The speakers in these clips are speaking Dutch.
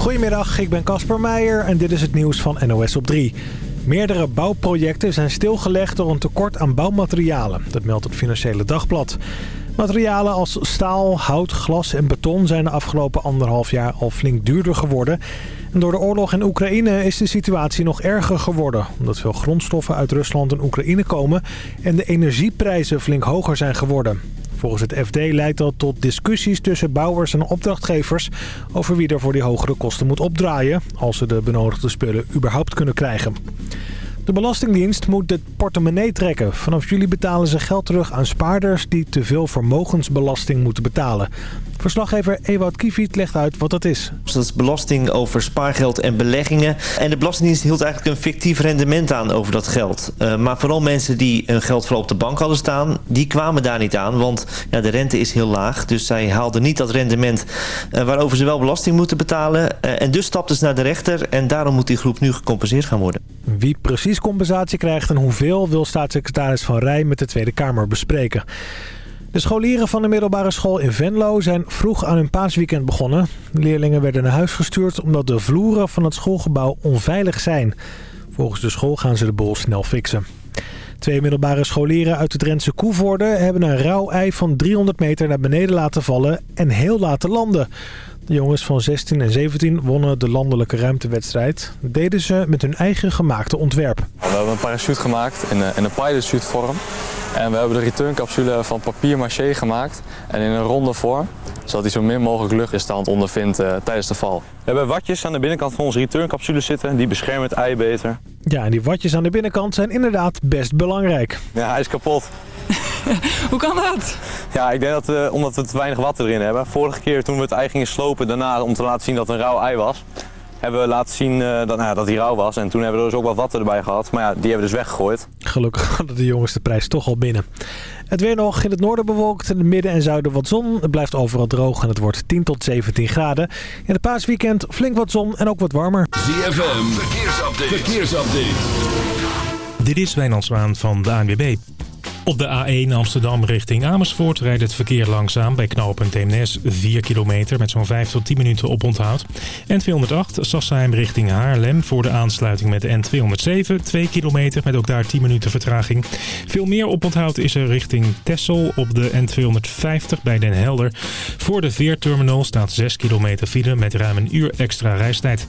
Goedemiddag, ik ben Casper Meijer en dit is het nieuws van NOS op 3. Meerdere bouwprojecten zijn stilgelegd door een tekort aan bouwmaterialen. Dat meldt het Financiële Dagblad. Materialen als staal, hout, glas en beton zijn de afgelopen anderhalf jaar al flink duurder geworden. En door de oorlog in Oekraïne is de situatie nog erger geworden. Omdat veel grondstoffen uit Rusland en Oekraïne komen en de energieprijzen flink hoger zijn geworden. Volgens het FD leidt dat tot discussies tussen bouwers en opdrachtgevers... over wie er voor die hogere kosten moet opdraaien... als ze de benodigde spullen überhaupt kunnen krijgen. De Belastingdienst moet de portemonnee trekken. Vanaf juli betalen ze geld terug aan spaarders die te veel vermogensbelasting moeten betalen. Verslaggever Ewout Kiefiet legt uit wat dat is. Dat is belasting over spaargeld en beleggingen. En de Belastingdienst hield eigenlijk een fictief rendement aan over dat geld. Uh, maar vooral mensen die hun geld vooral op de bank hadden staan... die kwamen daar niet aan, want ja, de rente is heel laag. Dus zij haalden niet dat rendement uh, waarover ze wel belasting moeten betalen. Uh, en dus stapten ze naar de rechter en daarom moet die groep nu gecompenseerd gaan worden. Wie precies compensatie krijgt en hoeveel... wil staatssecretaris Van Rij met de Tweede Kamer bespreken. De scholieren van de middelbare school in Venlo zijn vroeg aan hun paasweekend begonnen. De leerlingen werden naar huis gestuurd omdat de vloeren van het schoolgebouw onveilig zijn. Volgens de school gaan ze de boel snel fixen. Twee middelbare scholieren uit het Drentse Koevoorde hebben een rauw ei van 300 meter naar beneden laten vallen en heel laten landen. De jongens van 16 en 17 wonnen de landelijke ruimtewedstrijd. Deden ze met hun eigen gemaakte ontwerp. We hebben een parachute gemaakt in een, pilotchute vorm. En we hebben de returncapsule van papier maché gemaakt en in een ronde vorm. Zodat hij zo min mogelijk luchtweerstand ondervindt uh, tijdens de val. We hebben watjes aan de binnenkant van onze returncapsule zitten. Die beschermen het ei beter. Ja, en die watjes aan de binnenkant zijn inderdaad best belangrijk. Ja, hij is kapot. Hoe kan dat? Ja, ik denk dat we, omdat we te weinig water erin hebben. Vorige keer toen we het ei gingen slopen daarna om te laten zien dat het een rauw ei was hebben we laten zien uh, dat, nou, dat hij rauw was. En toen hebben we dus ook wat water erbij gehad. Maar ja, die hebben we dus weggegooid. Gelukkig hadden de jongens de prijs toch al binnen. Het weer nog in het noorden bewolkt. In het midden en zuiden wat zon. Het blijft overal droog en het wordt 10 tot 17 graden. In het paasweekend flink wat zon en ook wat warmer. ZFM, verkeersupdate. verkeersupdate. Dit is Wijnand Zwaan van de ANWB. Op de A1 Amsterdam richting Amersfoort rijdt het verkeer langzaam bij knooppunt Eemnes 4 kilometer met zo'n 5 tot 10 minuten oponthoud. N208 Sassheim richting Haarlem voor de aansluiting met de N207 2 kilometer met ook daar 10 minuten vertraging. Veel meer oponthoud is er richting Tessel op de N250 bij Den Helder. Voor de veerterminal staat 6 kilometer file met ruim een uur extra reistijd.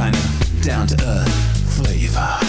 kind of down to earth flavor.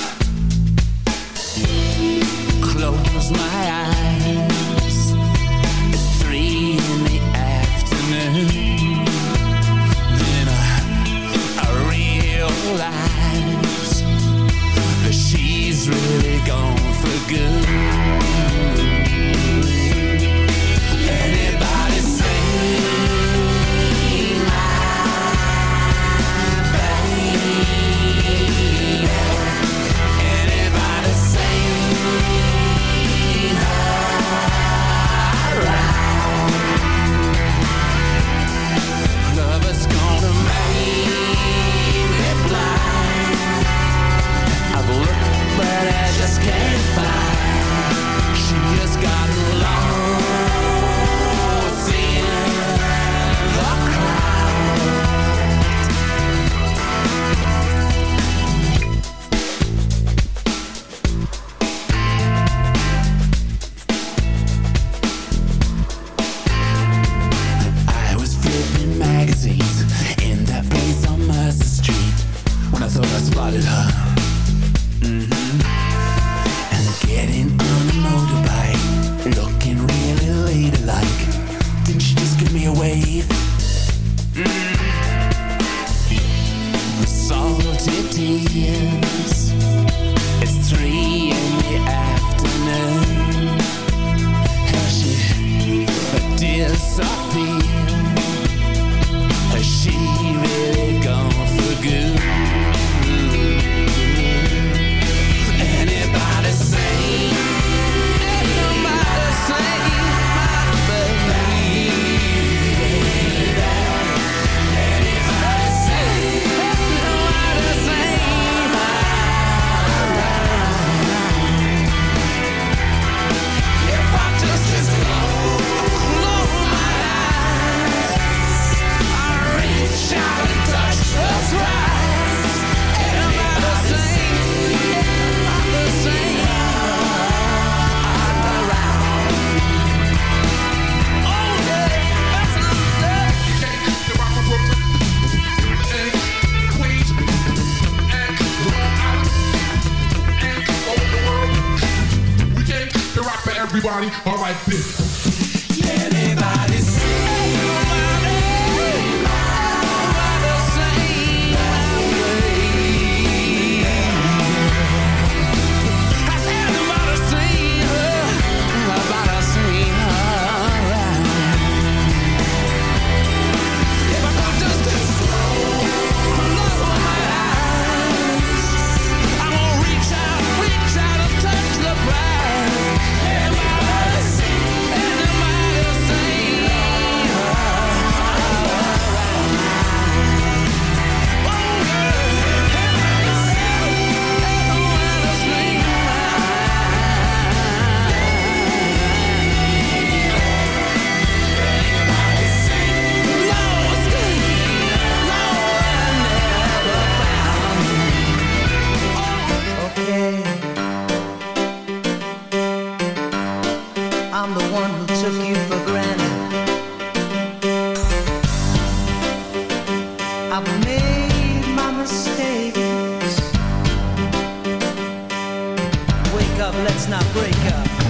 Not break up.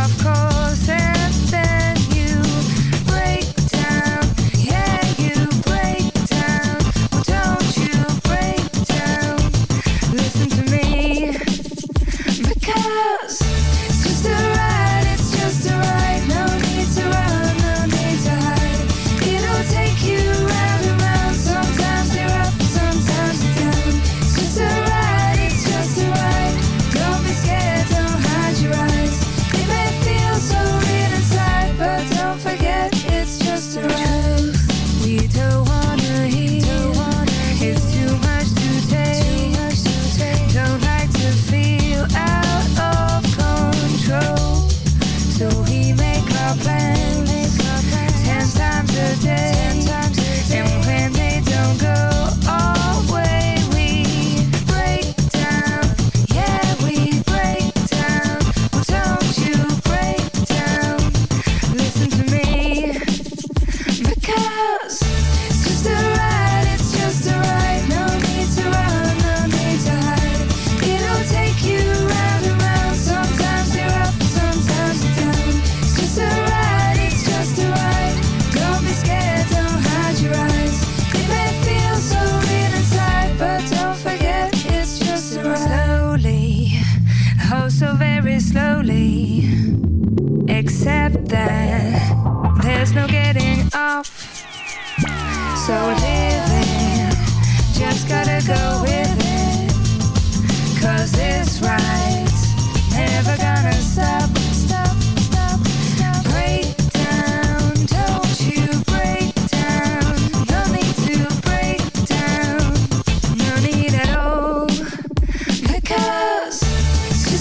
I've.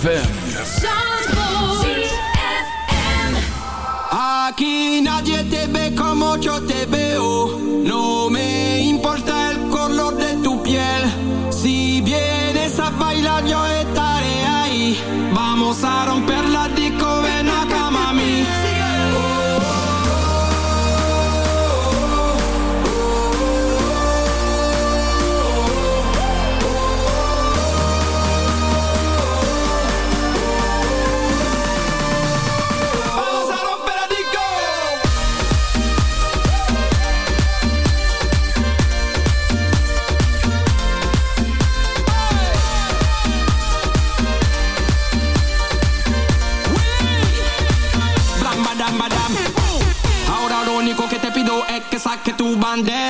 ZFM. Aquí nadie te ve como yo te veo. No me importa el color de tu piel. Si vienes a bailar, yo estaré ahí. Vamos a romper la One day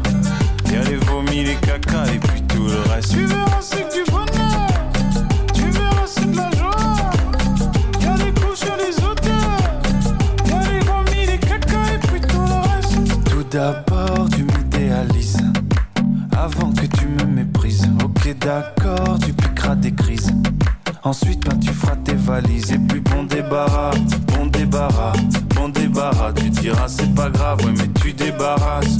Y'a les vomis, les caca et puis tout le reste. Tu verras, c'est que du bonheur. Tu verras, c'est de la joie. Y'a les couches et les odeurs. Y'a les vomis, les caca et puis tout le reste. Tout d'abord, tu m'idéalises. Avant que tu me méprises. Ok, d'accord, tu piqueras des crises. Ensuite, ben, tu feras tes valises. Et puis, bon débarras, bon débarras, bon débarras. Tu diras, c'est pas grave, ouais, mais tu débarrasses,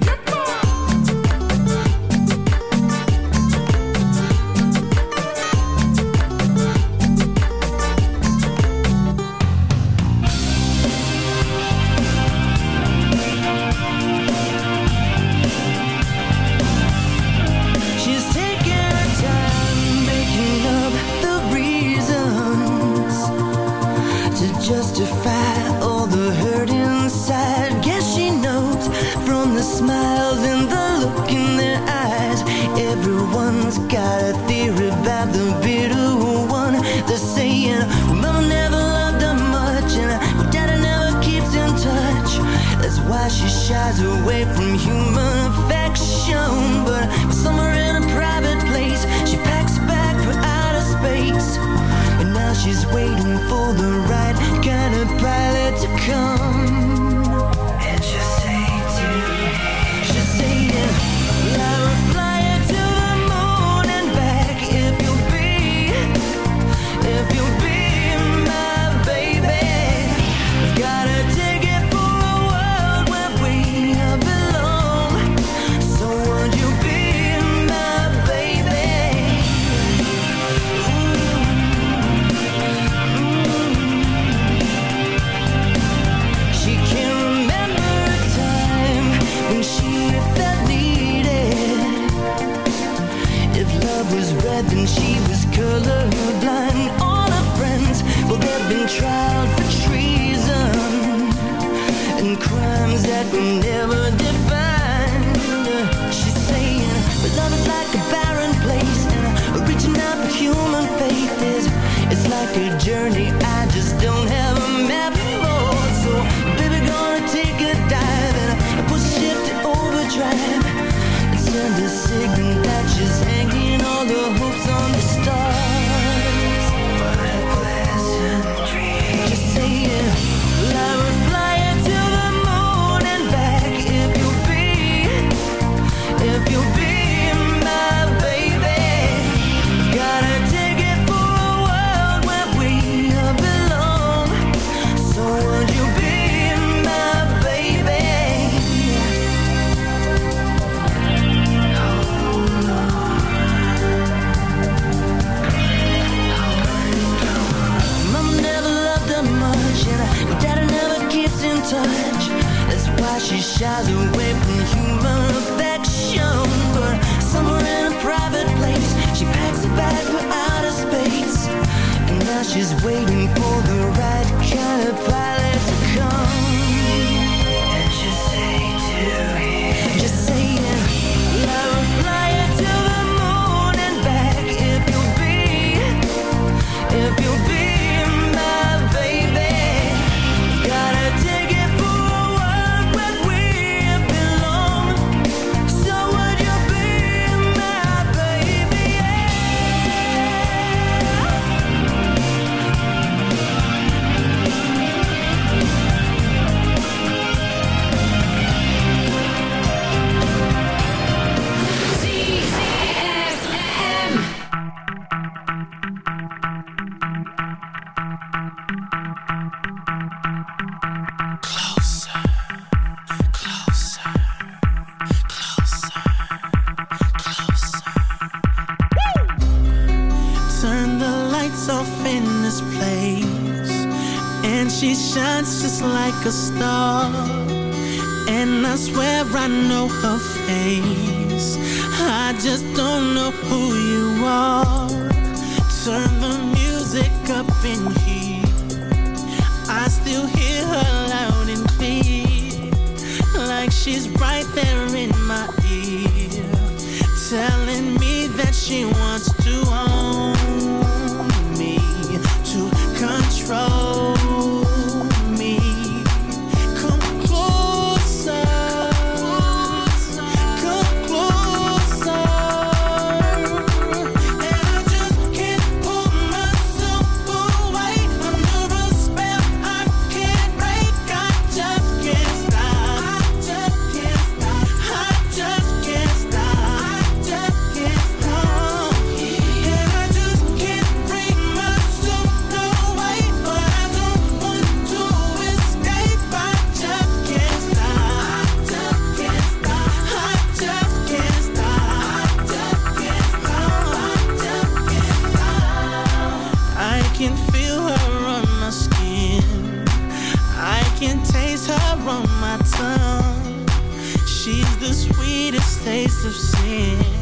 Sweetest taste of sin.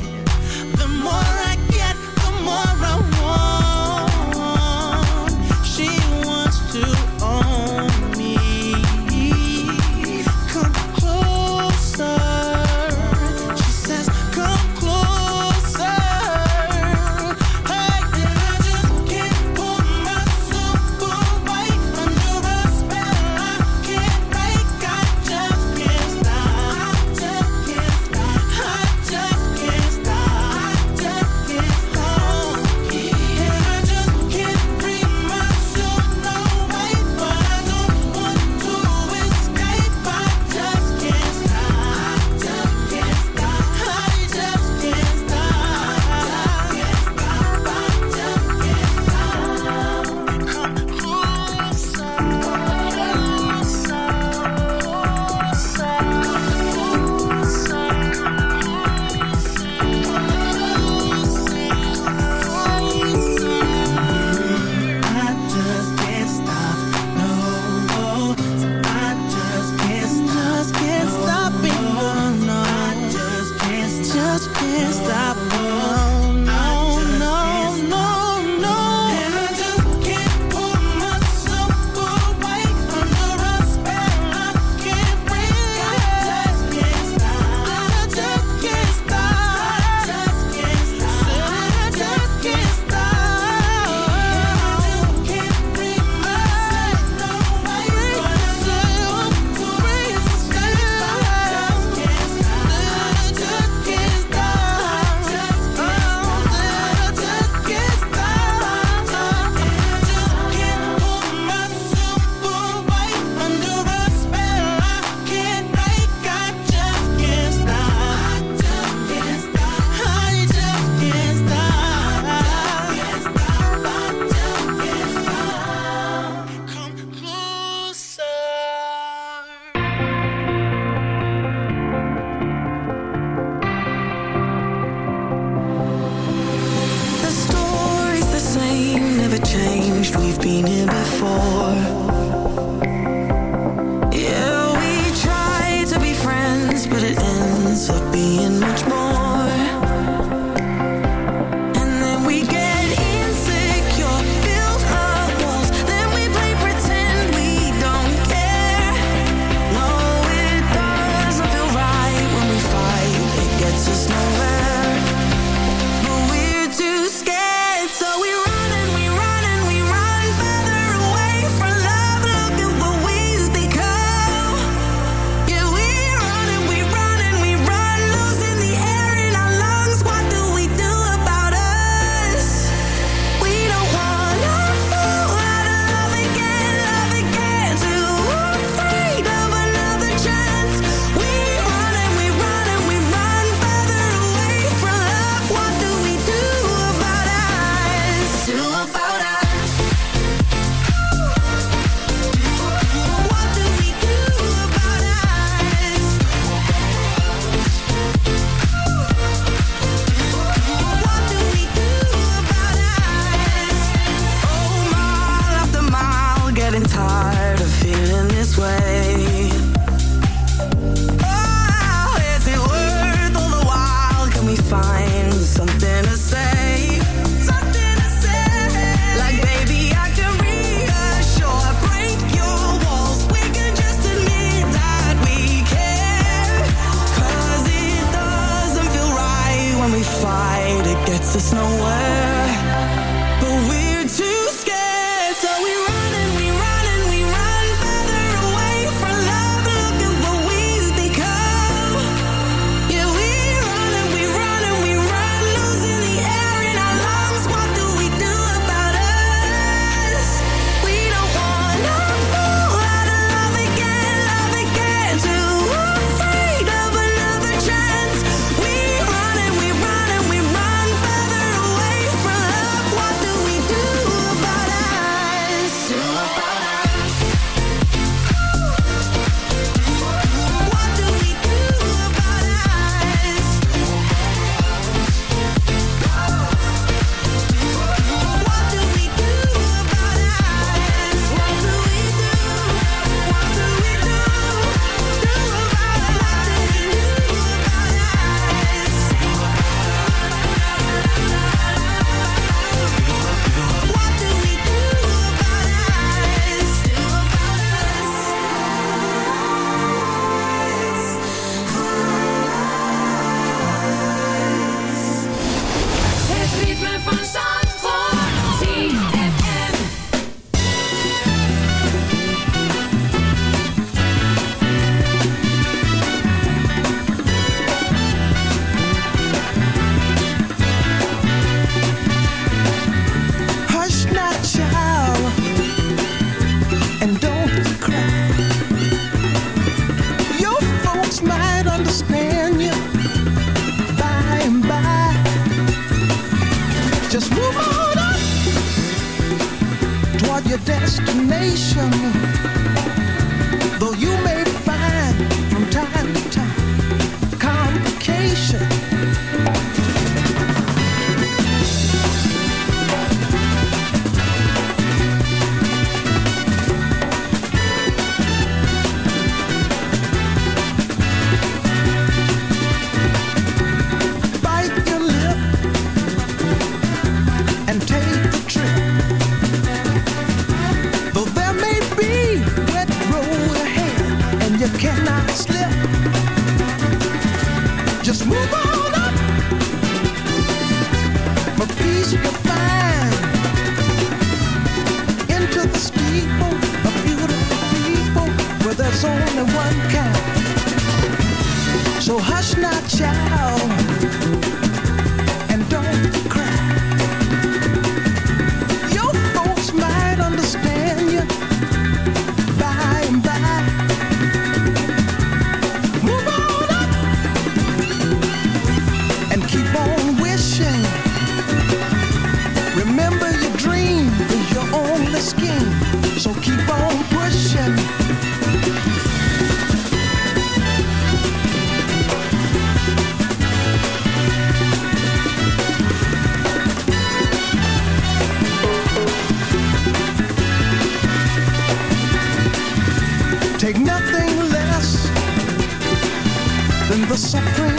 chaque.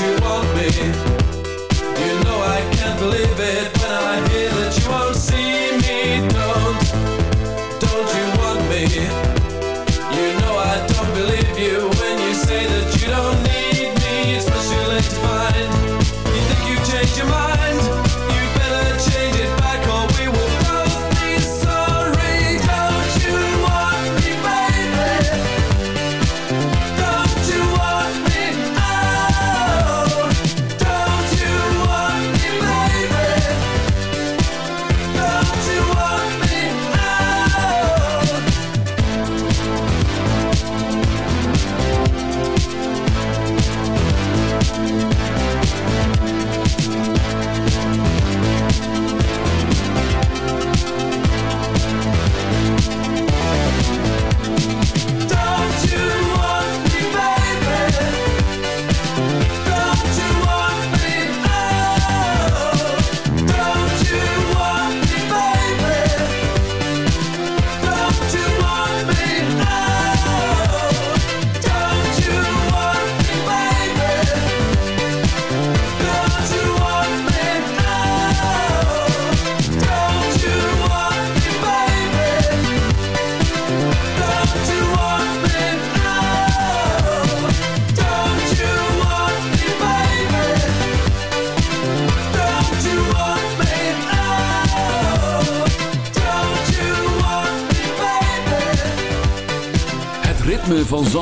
you want me. You know I can't believe it When I hear that you won't see me. Don't, don't you want me? You know I don't believe you.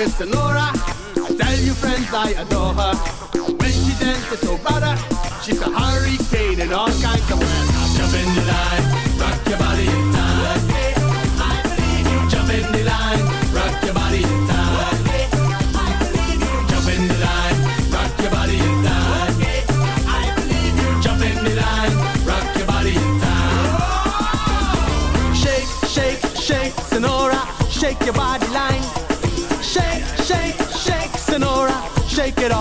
kiss to Laura. Tell your friends I adore her. When she dances so better, she's a hurricane in all kinds of ways. Jump in the line, rock your body in time. I believe you. Jump in the line, rock your body in time. I believe you. Jump in the line, rock your body in time. I believe you. Jump in the line, rock your body in time. Shake, shake, shake, Sonora, shake your body.